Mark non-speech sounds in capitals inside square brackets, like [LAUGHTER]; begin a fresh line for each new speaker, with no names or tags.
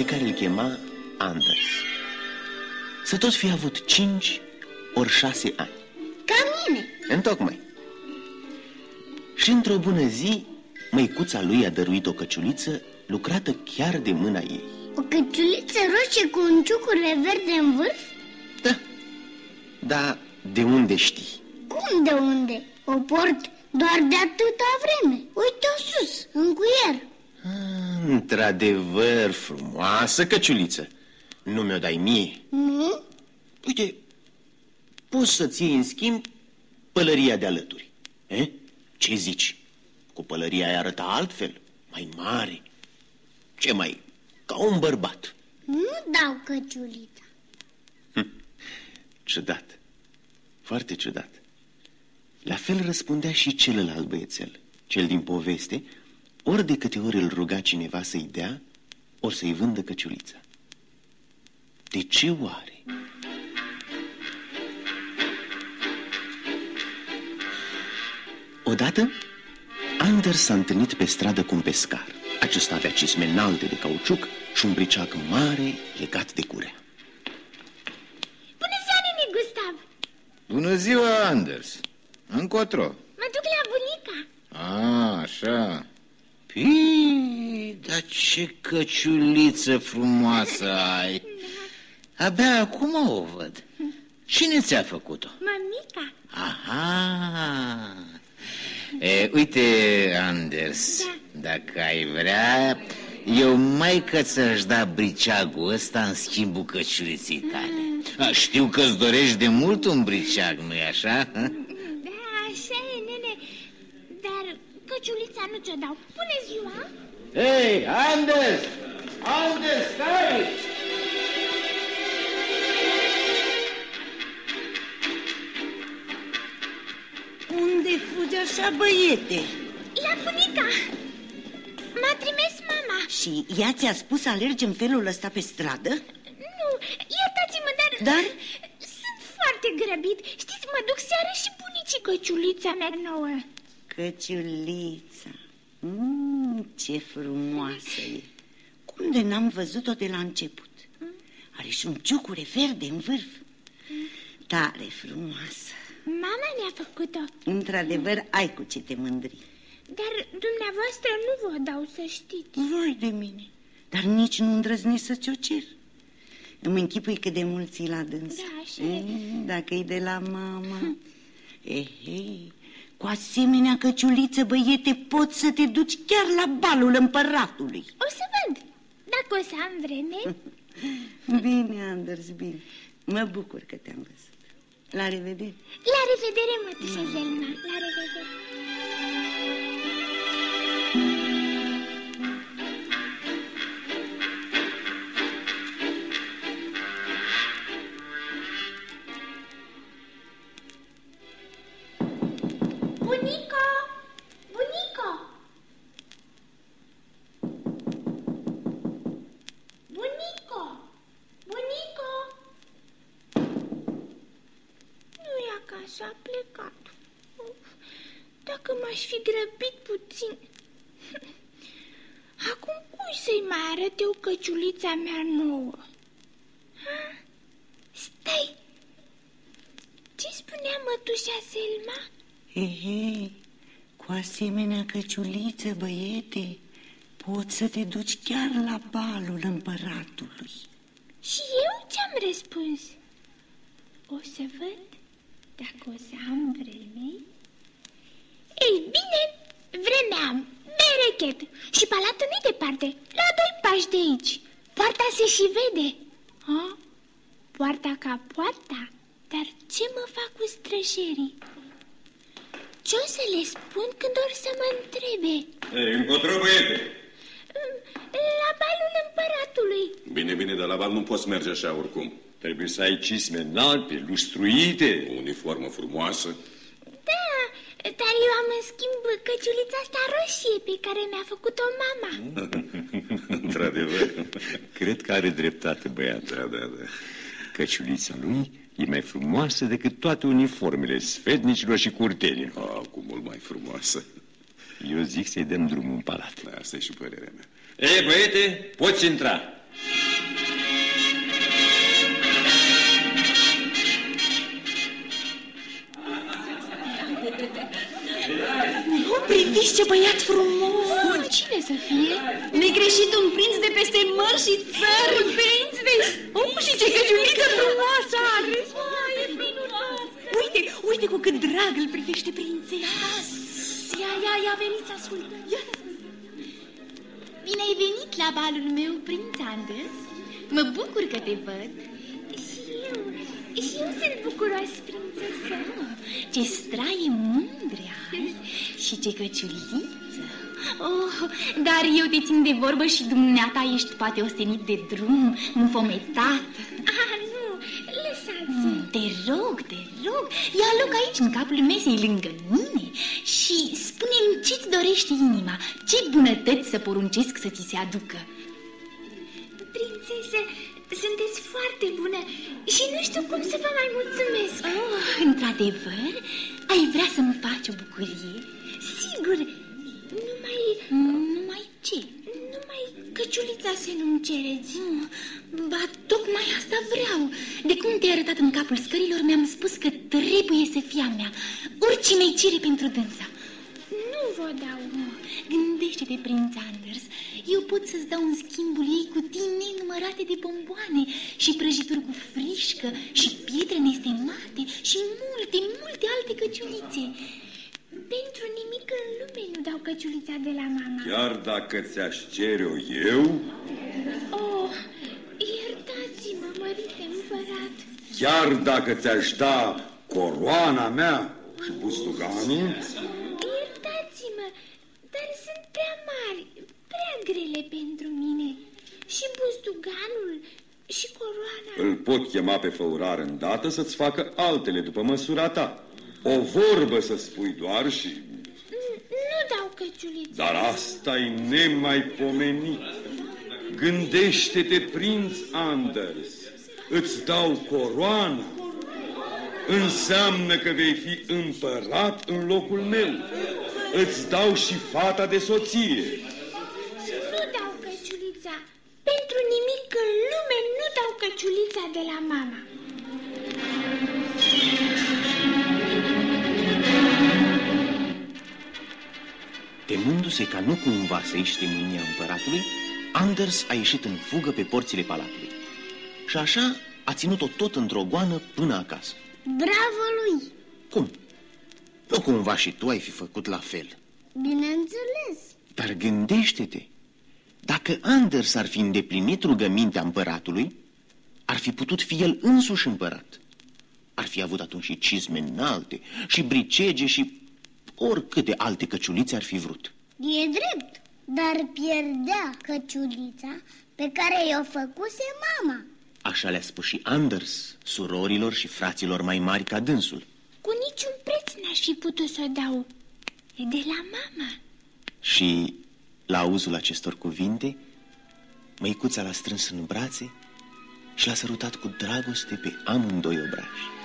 pe care îl chema Anders. Să tot fi avut cinci ori șase ani.
Ca mine.
Întocmai. Și într-o bună zi, măicuța lui a dăruit o căciuliță lucrată chiar de mâna ei.
O căciuliță roșie cu un ciucure verde în vârf?
Da, dar de unde știi?
Cum de unde? O port doar de atâta vreme. Uite-o sus, în cuier.
Ah, Într-adevăr, frumoasă căciuliță. Nu mi-o dai mie?
Nu?
Uite, poți să-ți iei în schimb pălăria de alături. Eh? Ce zici? Cu pălăria ai arăta altfel, mai mare. Ce mai? Ca un bărbat.
Nu dau căciulița.
Ciudat. Foarte ciudat. La fel răspundea și celălalt băiețel, cel din poveste, ori de câte ori îl ruga cineva să-i dea, ori să-i vândă căciulița. De ce oare? Odată, Anders s-a întâlnit pe stradă cu un pescar. Acesta avea cisme înalte de cauciuc și un briceac mare legat de curea.
Bună ziua, nene Gustav!
Bună ziua, Anders. Încotro.
Mă duc la bunica.
A, așa. Pii, dar ce căciuliță frumoasă ai. Abia acum o văd. Cine ți-a făcut-o?
Mămica?
Aha. E, uite, Anders,
Da.
dacă ai vrea, eu mai că ți-aș da briceagul ăsta în schimbul căciuliții tale. A, știu că-ți dorești de mult un briceag, nu-i așa?
Da, așa e, nene. Dar căciulița nu ți-o dau. Bună ziua!
Hei, Anders! Anders, stai!
Unde fugi așa, băiete?
La bunica! M-a trimis mama.
Și ea ți-a spus să alergi în felul ăsta pe stradă?
Nu, iertați-mă, dar...
Dar?
Sunt foarte grăbit. Știți, mă duc seara și bunicii căciulița mea nouă.
Căciulița mm, Ce frumoasă e. Cum de n-am văzut-o de la început? Are și un ciucure verde în vârf. Tare frumoasă.
Mama ne-a făcut-o.
Într-adevăr, ai cu ce te mândri.
Dar dumneavoastră nu vă dau să știți.
Voi de mine. Dar nici nu îndrăznesc să ți-o cer. Îmi închipui cât de mult ții la dâns
Da, așa e.
Dacă e de la mama. [LAUGHS] Ehei, cu asemenea căciuliță, băiete, poți să te duci chiar la balul împăratului
O să văd, dacă o să am vreme. [LAUGHS]
Bine, Anders, bine Mă bucur că te-am văzut La revedere
La revedere, mătușă Zelma, la revedere. Acasă, a plecat. Uf, Dacă m-aș fi grăbit puțin... [LAUGHS] Acum cui să-i mai arăt eu căciulița mea nouă? Ha? Stai! Ce spunea mătușa Selma?
Ehe, cu asemenea căciuliță, băiete Poți să te duci chiar la balul împăratului
Și eu ce-am răspuns? O să văd dacă o să am vreme. Ei bine, vreme am, berechet și palatul nu departe, la doi pași de aici. Poarta se și vede. Ha? Poarta ca poarta, dar ce mă fac cu străjerii? Ce o să le spun când or să mă întrebe?
Ei, încotro, băiete.
La balul împăratului.
Bine, bine, dar la bal nu poți merge așa oricum.
Trebuie să ai cisme înalte, lustruite.
O uniformă frumoasă.
Da, dar eu am în schimb căciulița asta roșie pe care mi-a făcut-o mama. [LAUGHS]
Într-adevăr.
Cred că are dreptate băiatul.
Da, da, da.
Căciulița lui e mai frumoasă decât toate uniformele sfetnicilor și curtenilor.
Ah, cu mult mai frumoasă.
Eu zic să-i dăm drumul în palat.
Da, asta e și părerea mea.
Ei, băiete, poți intra.
Priviți ce băiat frumos!
Cine să fie?
Negreșit un prinț de peste mări și țări! Un prinț vezi? Oh, și ce căciuliță frumoasă are!
Ai, e minunat!
Uite, uite cu cât drag îl privește prințesa!
Ia, ia, ia, veniți să ascultăm. Bine ai venit la balul meu, prinț Anders. Mă bucur că te văd. Și eu, și eu sunt bucuroasă, prințesă. Ce straie mândre ai și ce căciuliță. Oh, dar eu te țin de vorbă și dumneata ești poate ostenit de drum, înfometat. Ah, nu, lăsați mm, Te rog, te rog, ia loc aici, în capul mesei, lângă mine și spune-mi ce-ți dorește inima, ce bunătăți să poruncesc să ți se aducă. Prințesă, sunteți foarte bună și nu știu cum să vă mai mulțumesc. Oh, într-adevăr, ai vrea să-mi faci o bucurie? Sigur, numai... Numai ce? Numai căciulița să nu-mi cereți. Ba, tocmai asta vreau. De cum te-ai arătat în capul scărilor, mi-am spus că trebuie să fie a mea. Orice mi-ai cere pentru dânsa. Nu vă dau. Gândește-te, prinț Anders. Eu pot să-ți dau în schimbul ei cutii nenumărate de bomboane și prăjituri cu frișcă și pietre nestemate și multe, multe alte căciulițe. Pentru nimic în lume nu dau căciulița de la mama.
Chiar dacă ți-aș cere-o eu,
Oh, iertați-mă, mărite împărat.
chiar dacă ți-aș da coroana mea și bustuganul,
Iertați-mă, dar sunt prea mari, prea grele pentru mine. Și bustuganul și coroana.
îl pot chema pe făurar îndată să-ți facă altele după măsura ta. O vorbă să spui doar și...
N- Nu dau căciulița.
Dar asta e nemaipomenit. Gândește-te, prinț Anders, îți dau coroana. Înseamnă că vei fi împărat în locul meu. Îți dau și fata de soție.
Nu dau căciulița. Pentru nimic în lume nu dau căciulița de la mama.
Temându-se ca nu cumva să iște mânia împăratului, Anders a ieșit în fugă pe porțile palatului. Și așa a ținut-o tot într-o goană până acasă.
Bravo lui!
Cum? Nu cumva și tu ai fi făcut la fel.
Bineînțeles.
Dar gândește-te, dacă Anders ar fi îndeplinit rugămintea împăratului, ar fi putut fi el însuși împărat. Ar fi avut atunci și cizme înalte, și bricege, și oricâte alte căciulițe ar fi vrut.
E drept, dar pierdea căciulița pe care i-o făcuse mama.
Așa le-a spus și Anders, surorilor și fraților mai mari ca dânsul.
Cu niciun preț n-aș fi putut să o dau. E de la mama.
Și, la auzul acestor cuvinte, măicuța l-a strâns în brațe și l-a sărutat cu dragoste pe amândoi obrași.